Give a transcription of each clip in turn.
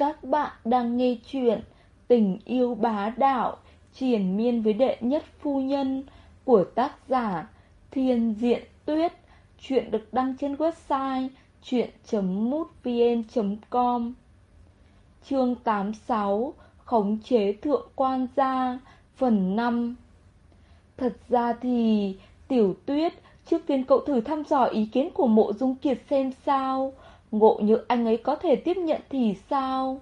Các bạn đang nghe chuyện Tình yêu bá đạo Triền miên với đệ nhất phu nhân Của tác giả Thiên Diện Tuyết. Chuyện được đăng trên website chuyện.mútvn.com Chương 86 Khống chế thượng quan gia, Phần 5 Thật ra thì, Tiểu Tuyết, Trước tiên cậu thử thăm dò ý kiến của mộ dung kiệt xem sao. Ngộ như anh ấy có thể tiếp nhận thì sao?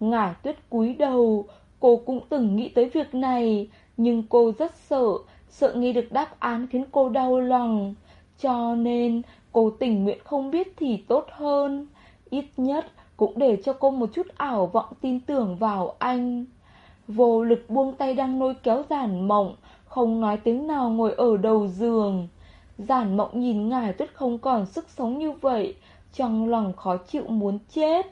Ngải tuyết cúi đầu, Cô cũng từng nghĩ tới việc này, Nhưng cô rất sợ Sợ nghe được đáp án khiến cô đau lòng. Cho nên, cô tình nguyện không biết thì tốt hơn. Ít nhất, cũng để cho cô một chút ảo vọng tin tưởng vào anh. Vô lực buông tay đang nôi kéo giản mộng, Không nói tiếng nào ngồi ở đầu giường. Giản mộng nhìn ngài tuyết không còn sức sống như vậy trong lòng khó chịu muốn chết.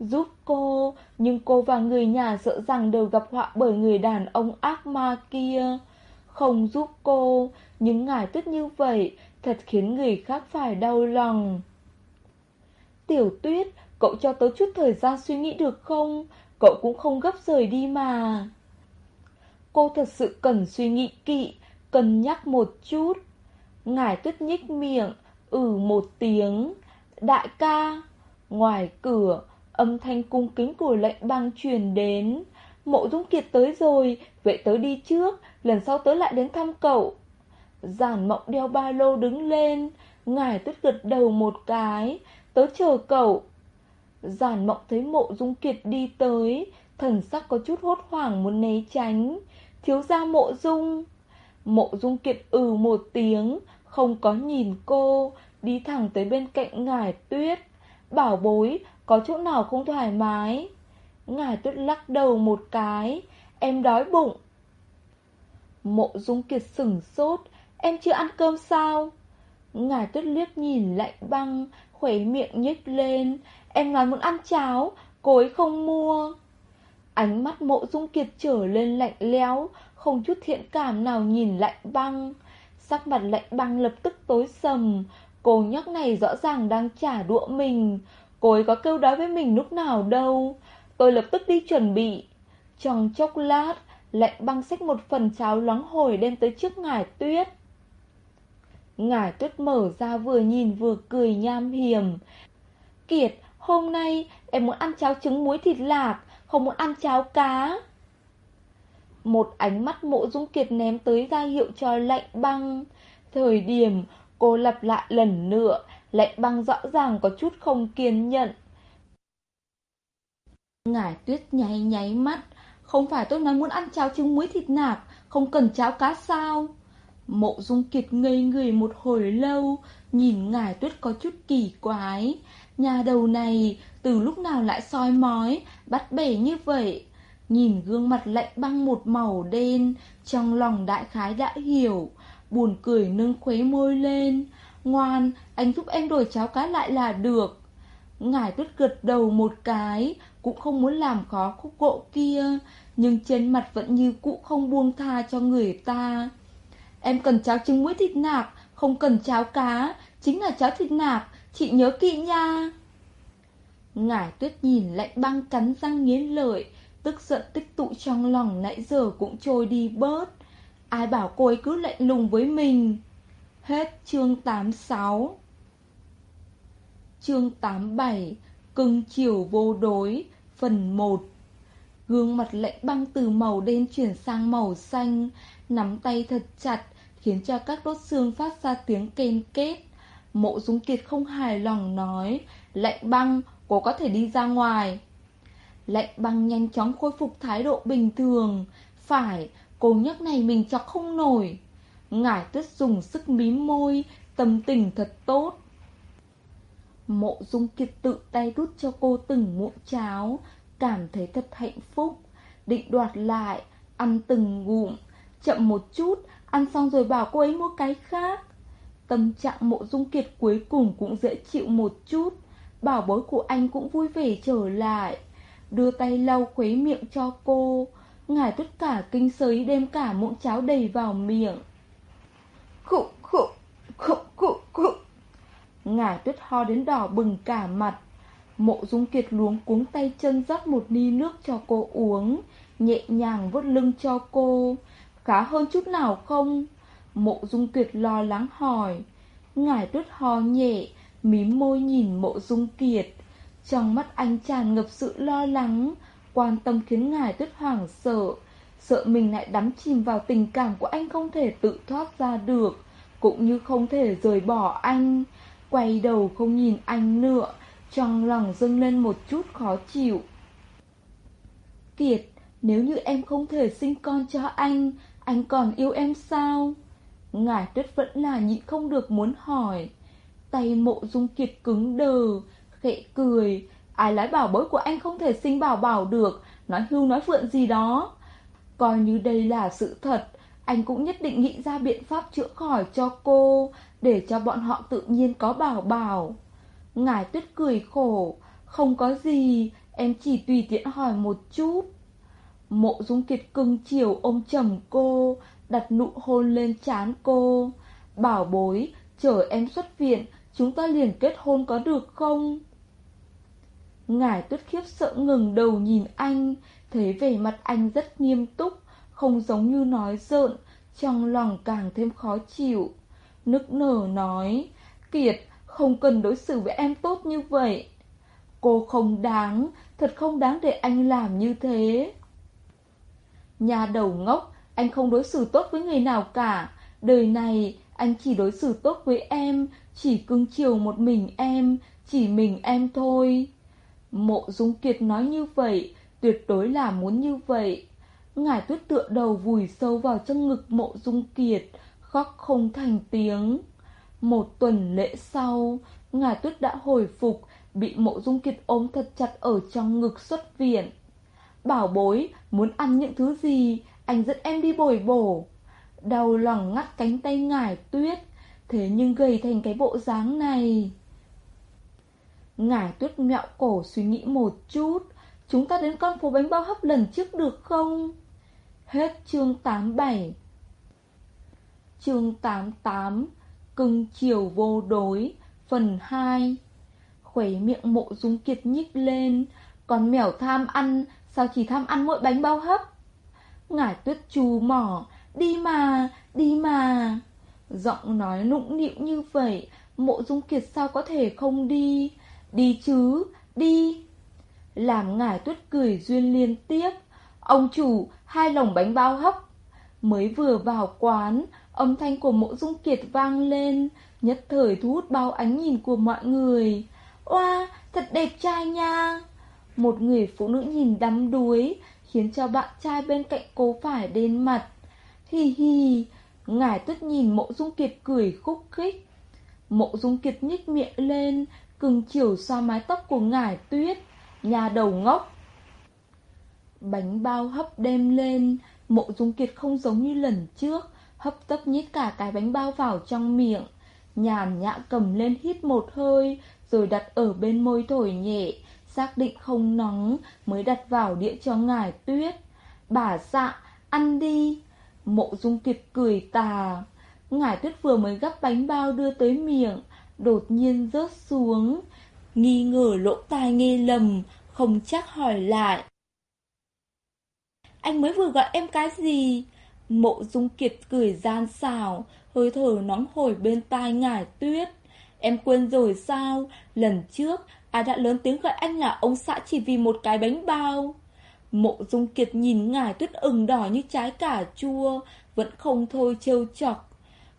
Giúp cô Nhưng cô và người nhà sợ rằng đều gặp họa bởi người đàn ông ác ma kia. Không giúp cô Nhưng ngài tuyết như vậy Thật khiến người khác phải đau lòng. Tiểu tuyết Cậu cho tớ chút thời gian suy nghĩ được không? Cậu cũng không gấp rời đi mà. Cô thật sự cần suy nghĩ kỹ Cân nhắc một chút. Ngài tuyết nhích miệng, ừ một tiếng. Đại ca, ngoài cửa, âm thanh cung kính của lệnh băng truyền đến. Mộ Dung Kiệt tới rồi, vậy tớ đi trước, lần sau tớ lại đến thăm cậu. Giản mộng đeo ba lô đứng lên, ngài tuyết gật đầu một cái, tớ chờ cậu. Giản mộng thấy mộ Dung Kiệt đi tới, thần sắc có chút hốt hoảng muốn né tránh. Thiếu ra mộ Dung. Mộ Dung Kiệt ừ một tiếng, không có nhìn cô, đi thẳng tới bên cạnh ngải tuyết. Bảo bối, có chỗ nào không thoải mái? Ngải tuyết lắc đầu một cái, em đói bụng. Mộ Dung Kiệt sửng sốt, em chưa ăn cơm sao? Ngải tuyết liếc nhìn lạnh băng, khuấy miệng nhếch lên, em nói muốn ăn cháo, cô ấy không mua. Ánh mắt mộ Dung Kiệt trở lên lạnh lẽo, không chút thiện cảm nào nhìn lạnh băng. Sắc mặt lạnh băng lập tức tối sầm Cô nhóc này rõ ràng đang trả đũa mình. Cô ấy có kêu đói với mình lúc nào đâu. Tôi lập tức đi chuẩn bị. Trong chốc lát Lạnh băng xách một phần cháo loáng hồi đem tới trước ngải tuyết. Ngải tuyết mở ra vừa nhìn vừa cười nham hiểm. Kiệt, hôm nay em muốn ăn cháo trứng muối thịt lạc Không muốn ăn cháo cá. Một ánh mắt mộ dung kiệt ném tới ra hiệu cho lạnh băng. Thời điểm cô lặp lại lần nữa, lạnh băng rõ ràng có chút không kiên nhẫn. Ngải tuyết nháy nháy mắt, không phải tôi nói muốn ăn cháo trứng muối thịt nạc, không cần cháo cá sao? Mộ dung kiệt ngây người một hồi lâu, nhìn ngải tuyết có chút kỳ quái. Nhà đầu này từ lúc nào lại soi mói, bắt bể như vậy. Nhìn gương mặt lạnh băng một màu đen, trong lòng đại khái đã hiểu, buồn cười nâng khuấy môi lên. Ngoan, anh giúp em đổi cháo cá lại là được. Ngải tuyết gật đầu một cái, cũng không muốn làm khó khúc gỗ kia, nhưng trên mặt vẫn như cũ không buông tha cho người ta. Em cần cháo trứng muối thịt nạc, không cần cháo cá, chính là cháo thịt nạc, chị nhớ kỹ nha. Ngải tuyết nhìn lạnh băng cắn răng nghiến lợi, Tức giận tích tụ trong lòng nãy giờ cũng trôi đi bớt Ai bảo cô ấy cứ lạnh lùng với mình? Hết chương 86 Chương 87 Cưng chiều vô đối Phần 1 Gương mặt lạnh băng từ màu đen chuyển sang màu xanh Nắm tay thật chặt Khiến cho các đốt xương phát ra tiếng kên kết Mộ Dung Kiệt không hài lòng nói Lạnh băng, cô có thể đi ra ngoài. Lạnh băng nhanh chóng khôi phục thái độ bình thường. Phải, cô nhóc này mình chọc không nổi. Ngải tuyết dùng sức mím môi, Tâm tình thật tốt. Mộ dung kiệt tự tay đút cho cô từng muỗng cháo, Cảm thấy thật hạnh phúc. Định đoạt lại, Ăn từng ngụm, Chậm một chút, Ăn xong rồi bảo cô ấy mua cái khác. Tâm trạng mộ dung kiệt cuối cùng cũng dễ chịu một chút. Bảo bối của anh cũng vui vẻ trở lại. Đưa tay lau khuấy miệng cho cô. Ngài tất cả kinh sới đem cả muỗng cháo đầy vào miệng. Khụ khụ, khụ khụ khụ. Ngài tuyết ho đến đỏ bừng cả mặt. Mộ Dung Kiệt luống cuống tay chân rót một ly nước cho cô uống, nhẹ nhàng vuốt lưng cho cô. Khá hơn chút nào không? Mộ Dung Kiệt lo lắng hỏi. ngài tuyết ho nhẹ, mím môi nhìn mộ Dung Kiệt. Trong mắt anh tràn ngập sự lo lắng, quan tâm khiến ngài tuyết hoàng sợ. Sợ mình lại đắm chìm vào tình cảm của anh không thể tự thoát ra được, cũng như không thể rời bỏ anh. Quay đầu không nhìn anh nữa, trong lòng dâng lên một chút khó chịu. Kiệt, nếu như em không thể sinh con cho anh, anh còn yêu em sao? Ngài tuyết vẫn là nhịn không được muốn hỏi. Tay mộ dung kiệt cứng đờ, khẽ cười. Ai lái bảo bối của anh không thể sinh bảo bảo được, nói hưu nói phượng gì đó. Coi như đây là sự thật, anh cũng nhất định nghĩ ra biện pháp chữa khỏi cho cô, để cho bọn họ tự nhiên có bảo bảo. Ngài tuyết cười khổ, không có gì, em chỉ tùy tiện hỏi một chút. Mộ dung kiệt cưng chiều ôm chầm cô, đặt nụ hôn lên trán cô. Bảo bối, chờ em xuất viện, chúng ta liền kết hôn có được không? Ngài tuyết khiếp sợ ngừng đầu nhìn anh, thấy vẻ mặt anh rất nghiêm túc, không giống như nói giỡn, trong lòng càng thêm khó chịu. Nức nở nói, Kiệt, không cần đối xử với em tốt như vậy. Cô không đáng, thật không đáng để anh làm như thế. Nhà đầu ngốc, anh không đối xử tốt với người nào cả. Đời này, anh chỉ đối xử tốt với em, chỉ cưng chiều một mình em, chỉ mình em thôi. Mộ Dung Kiệt nói như vậy, tuyệt đối là muốn như vậy. Ngải tuyết tựa đầu vùi sâu vào trong ngực mộ Dung Kiệt, khóc không thành tiếng. Một tuần lễ sau, Ngải tuyết đã hồi phục, bị mộ Dung Kiệt ôm thật chặt ở trong ngực xuất viện. Bảo bối, muốn ăn những thứ gì, anh dẫn em đi bồi bổ. Đau lòng ngắt cánh tay ngải tuyết, thế nhưng gầy thành cái bộ dáng này. Ngải tuyết mẹo cổ suy nghĩ một chút, chúng ta đến con phố bánh bao hấp lần trước được không? Hết chương 87 Chương 88 Cưng chiều vô đối Phần 2 Khuấy miệng mộ dung kiệt nhích lên. Còn mèo tham ăn Sao chỉ tham ăn mỗi bánh bao hấp? Ngải tuyết chù mỏ Đi mà, đi mà. Giọng nói nũng nịu như vậy Mộ dung kiệt sao có thể không đi? Đi chứ, đi. Làm ngải tuyết cười duyên liên tiếp. Ông chủ, hai lồng bánh bao hấp. Mới vừa vào quán Âm thanh của mộ dung kiệt vang lên. Nhất thời thu hút bao ánh nhìn của mọi người. Oa, thật đẹp trai nha. Một người phụ nữ nhìn đắm đuối Khiến cho bạn trai bên cạnh cô phải đen mặt. Hi hi Ngài tuyết nhìn mộ dung kiệt cười khúc khích. Mộ dung kiệt nhích miệng lên Cưng chiều xoa mái tóc của ngải tuyết Nhà đầu ngốc. Bánh bao hấp đem lên Mộ dung kiệt không giống như lần trước Hấp tấp nhét cả cái bánh bao vào trong miệng. Nhàn nhã cầm lên hít một hơi Rồi đặt ở bên môi thổi nhẹ Xác định không nóng Mới đặt vào đĩa cho ngải tuyết. Bà dạ, ăn đi. Mộ dung kiệt cười tà. Ngải tuyết vừa mới gắp bánh bao đưa tới miệng Đột nhiên rớt xuống Nghi ngờ lỗ tai nghe lầm Không chắc hỏi lại. Anh mới vừa gọi em cái gì? Mộ dung kiệt cười gian xào, Hơi thở nóng hổi bên tai ngải tuyết. Em quên rồi sao? Lần trước ai đã lớn tiếng gọi anh là ông xã chỉ vì một cái bánh bao. Mộ dung kiệt nhìn ngải tuyết ửng đỏ như trái cà chua Vẫn không thôi trêu chọc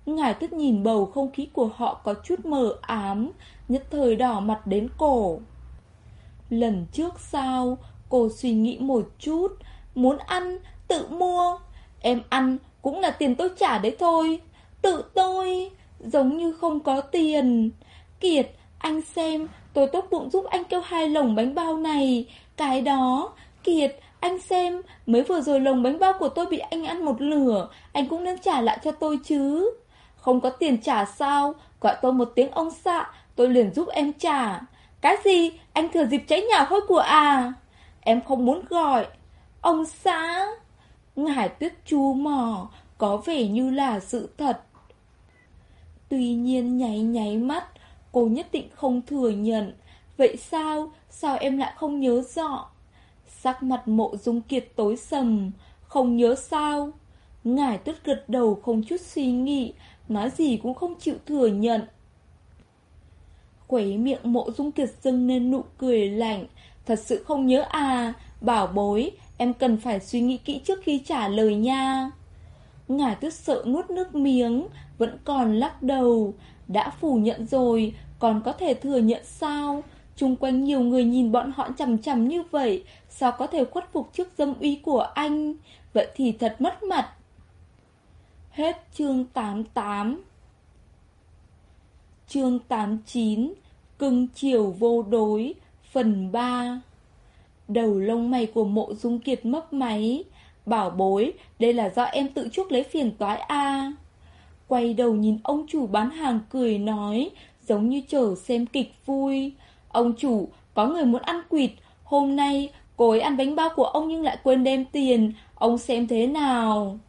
ngài tức nhìn bầu không khí của họ có chút mờ ám, Nhất thời đỏ mặt đến cổ. Lần trước sao, Cô suy nghĩ một chút, Muốn ăn, tự mua. Em ăn cũng là tiền tôi trả đấy thôi, Tự tôi, Giống như không có tiền. Kiệt, anh xem, Tôi tốt bụng giúp anh kêu hai lồng bánh bao này. Cái đó, Kiệt, anh xem, Mới vừa rồi lồng bánh bao của tôi bị anh ăn một lửa Anh cũng nên trả lại cho tôi chứ. Không có tiền trả sao? Gọi tôi một tiếng ông xạ Tôi liền giúp em trả. Cái gì? Anh thừa dịp cháy nhà khói của à? Em không muốn gọi. Ông xã! Ngải tuyết chu mò Có vẻ như là sự thật. Tuy nhiên nháy nháy mắt Cô nhất định không thừa nhận. Vậy sao? Sao em lại không nhớ rõ? Sắc mặt mộ dung kiệt tối sầm, không nhớ sao? Ngài tuyết gật đầu không chút suy nghĩ, nói gì cũng không chịu thừa nhận. Quấy miệng mộ dung kiệt dâng lên nụ cười lạnh, thật sự không nhớ à, bảo bối, em cần phải suy nghĩ kỹ trước khi trả lời nha. Ngài tuyết sợ nuốt nước miếng, vẫn còn lắc đầu, đã phủ nhận rồi, còn có thể thừa nhận sao? Trung quanh nhiều người nhìn bọn họ chằm chằm như vậy, sao có thể khuất phục trước dâm uy của anh? Vậy thì thật mất mặt. Hết chương 88 Chương 89 Cưng chiều vô đối, Phần 3 Đầu lông mày của mộ dung kiệt mấp máy. Bảo bối, Đây là do em tự chuốc lấy phiền toái a Quay đầu nhìn ông chủ bán hàng cười nói, Giống như chờ xem kịch vui. Ông chủ, Có người muốn ăn quỵt. Hôm nay, cô ấy ăn bánh bao của ông nhưng lại quên đem tiền. Ông xem thế nào?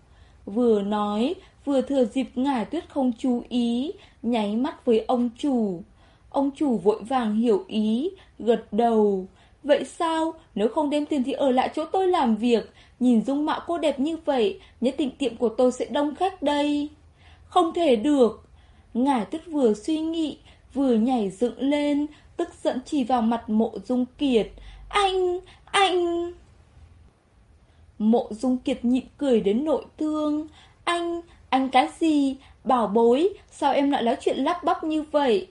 Vừa nói, Vừa thừa dịp ngải tuyết không chú ý, Nháy mắt với ông chủ Ông chủ vội vàng hiểu ý, Gật đầu Vậy sao? Nếu không đem tiền thì ở lại chỗ tôi làm việc Nhìn dung mạo cô đẹp như vậy, Nhất định tiệm của tôi sẽ đông khách đây Không thể được Ngải tuyết vừa suy nghĩ, Vừa nhảy dựng lên, Tức giận chỉ vào mặt mộ dung kiệt Anh! Anh! Mộ dung kiệt nhịn cười đến nội thương Anh! Anh cái gì? Bảo bối, sao em lại nói chuyện lắp bắp như vậy?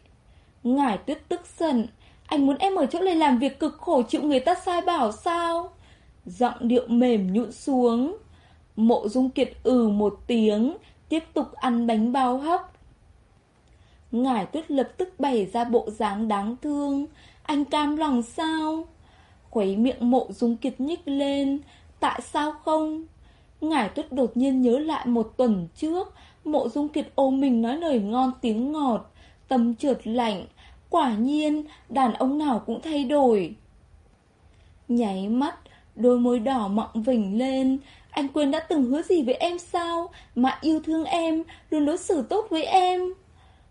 Ngải tuyết tức giận, anh muốn em ở chỗ này làm việc cực khổ chịu người ta sai bảo sao? Giọng điệu mềm nhũn xuống. Mộ dung kiệt ừ một tiếng, tiếp tục ăn bánh bao hấp. Ngải tuyết lập tức bày ra bộ dáng đáng thương. Anh cam lòng sao? Khuấy miệng mộ dung kiệt nhích lên. Tại sao không? Ngải tuyết đột nhiên nhớ lại một tuần trước, mộ dung kiệt ôm mình nói lời ngon tiếng ngọt, tâm trượt lạnh, quả nhiên đàn ông nào cũng thay đổi. Nháy mắt, đôi môi đỏ mọng vỉnh lên, anh quên đã từng hứa gì với em sao, mà yêu thương em, luôn đối xử tốt với em.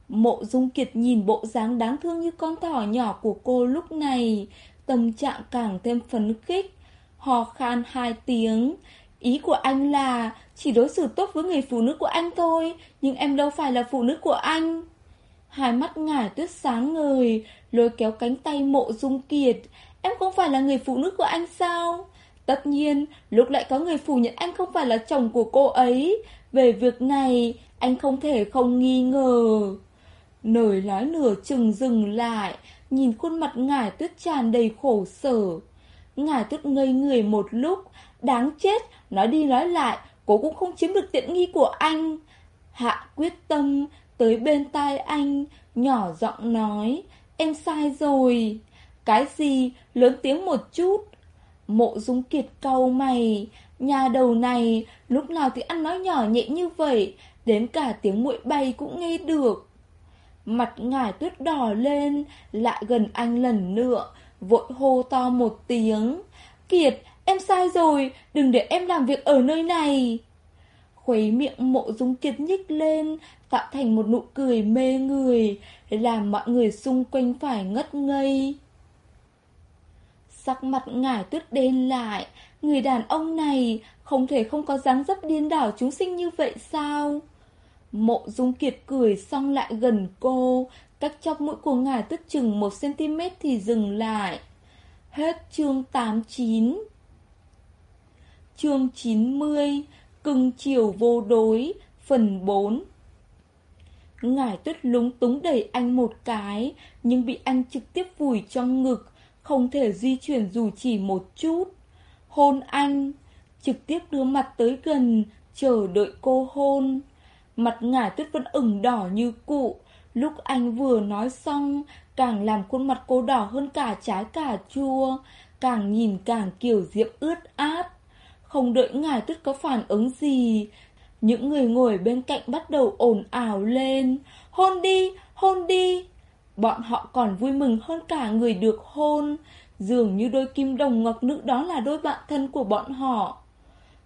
Mộ dung kiệt nhìn bộ dáng đáng thương như con thỏ nhỏ của cô lúc này, tâm trạng càng thêm phấn khích, hò khan hai tiếng, Ý của anh là chỉ đối xử tốt với người phụ nữ của anh thôi, nhưng em đâu phải là phụ nữ của anh. Hai mắt ngải tuyết sáng ngời, lôi kéo cánh tay mộ dung kiệt. Em không phải là người phụ nữ của anh sao? Tất nhiên, lúc lại có người phủ nhận anh không phải là chồng của cô ấy. Về việc này, anh không thể không nghi ngờ. Nời nói nửa chừng dừng lại, nhìn khuôn mặt ngải tuyết tràn đầy khổ sở ngài tuyết ngây người một lúc, đáng chết, Nói đi nói lại, cô cũng không chiếm được tiện nghi của anh. Hạ quyết tâm, tới bên tai anh, nhỏ giọng nói, em sai rồi. Cái gì, lớn tiếng một chút. Mộ dung kiệt cau mày, nhà đầu này, lúc nào thì ăn nói nhỏ nhẹ như vậy, đến cả tiếng muội bay cũng nghe được. Mặt ngải tuyết đỏ lên, lại gần anh lần nữa, vội hô to một tiếng. Kiệt, Em sai rồi, đừng để em làm việc ở nơi này. Khuấy miệng mộ dung kiệt nhích lên, tạo thành một nụ cười mê người, làm mọi người xung quanh phải ngất ngây. Sắc mặt ngải tuyết đen lại, người đàn ông này không thể không có dáng dấp điên đảo chúng sinh như vậy sao? Mộ dung kiệt cười xong lại gần cô, cách chóp mũi của ngải tuyết chừng 1cm thì dừng lại. Hết chương 89 Chương 90 Cưng chiều vô đối, Phần 4 Ngải tuyết lúng túng đẩy anh một cái, Nhưng bị anh trực tiếp vùi trong ngực, Không thể di chuyển dù chỉ một chút. Hôn anh, Trực tiếp đưa mặt tới gần, Chờ đợi cô hôn. Mặt ngải tuyết vẫn ửng đỏ như cụ Lúc anh vừa nói xong Càng làm khuôn mặt cô đỏ hơn cả trái cà chua Càng nhìn càng kiểu diệm ướt át không đợi ngài tuyết có phản ứng gì. Những người ngồi bên cạnh bắt đầu ồn ào lên. Hôn đi, hôn đi. Bọn họ còn vui mừng hơn cả người được hôn. Dường như đôi kim đồng ngọc nữ đó là đôi bạn thân của bọn họ.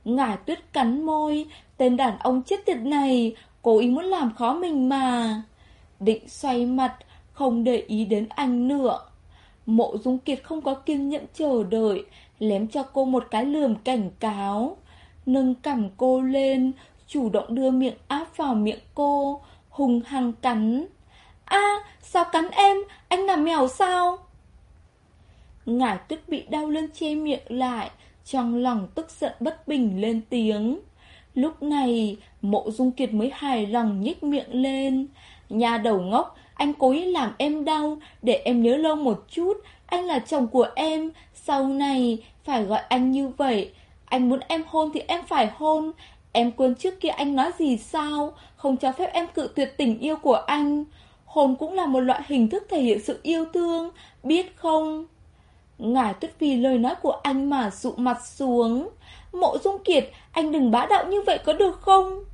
Ngải tuyết cắn môi, tên đàn ông chết tiệt này, cố ý muốn làm khó mình mà. Định xoay mặt, không để ý đến anh nữa. Mộ Dung Kiệt không có kiên nhẫn chờ đợi, lém cho cô một cái lườm cảnh cáo. Nâng cằm cô lên, chủ động đưa miệng áp vào miệng cô, hùng hăng cắn. a sao cắn em, anh là mèo sao? Ngải tuyết bị đau lên che miệng lại, trong lòng tức giận bất bình lên tiếng. Lúc này, mộ dung kiệt mới hài lòng nhích miệng lên. Nhà đầu ngốc, anh cố ý làm em đau, để em nhớ lâu một chút, anh là chồng của em, sau này phải gọi anh như vậy. Anh muốn em hôn thì em phải hôn, em quên trước kia anh nói gì sao, không cho phép em cự tuyệt tình yêu của anh. Hôn cũng là một loại hình thức thể hiện sự yêu thương, biết không? Ngài tuyết vì lời nói của anh mà dụ mặt xuống. Mộ Dung Kiệt, anh đừng bá đạo như vậy có được không?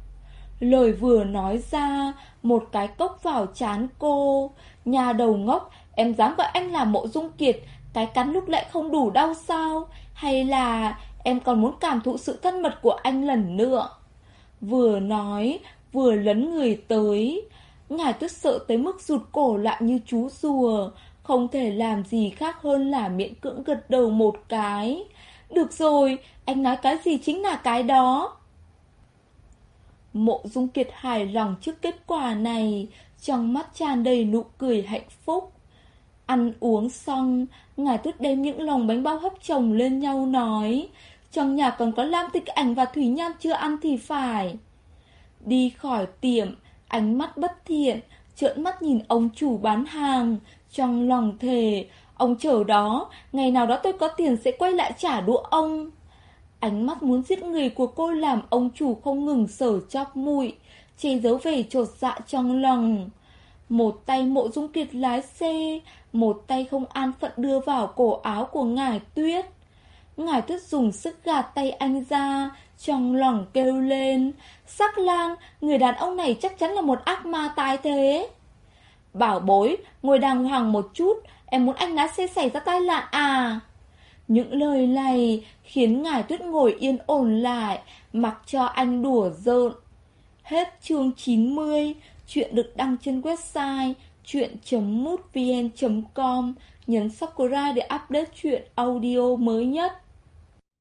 Lời vừa nói ra, một cái cốc vào chán cô. Nhà đầu ngốc, em dám gọi anh là mộ Dung Kiệt, cái cắn lúc lại không đủ đau sao? Hay là em còn muốn cảm thụ sự thân mật của anh lần nữa? Vừa nói, vừa lấn người tới. Ngài tuyết sợ tới mức rụt cổ lại như chú rùa, không thể làm gì khác hơn là miễn cưỡng gật đầu một cái. Được rồi, anh nói cái gì chính là cái đó. Mộ Dung Kiệt hài lòng trước kết quả này, trong mắt tràn đầy nụ cười hạnh phúc. Ăn uống xong, ngài tuyết đem những lòng bánh bao hấp chồng lên nhau nói, trong nhà còn có Lam Tịch Ảnh và Thủy Nham chưa ăn thì phải. Đi khỏi tiệm, ánh mắt bất thiện, trợn mắt nhìn ông chủ bán hàng, trong lòng thề, ông chờ đó, ngày nào đó tôi có tiền sẽ quay lại trả đũa ông. Ánh mắt muốn giết người của cô làm ông chủ không ngừng sở chóc mũi, che giấu về trột dạ trong lòng. Một tay mộ dung kiệt lái xe, một tay không an phận đưa vào cổ áo của ngài tuyết. Ngài tuyết dùng sức gạt tay anh ra, trong lòng kêu lên. Sắc lang, người đàn ông này chắc chắn là một ác ma tái thế. Bảo bối, ngồi đàng hoàng một chút, em muốn anh lái xe xảy ra tai nạn à? Những lời này khiến ngài tuyết ngồi yên ổn lại, mặc cho anh đùa giỡn. Hết chương 90, chuyện được đăng trên website chuyện.mútvn.com, nhấn subscribe để update chuyện audio mới nhất.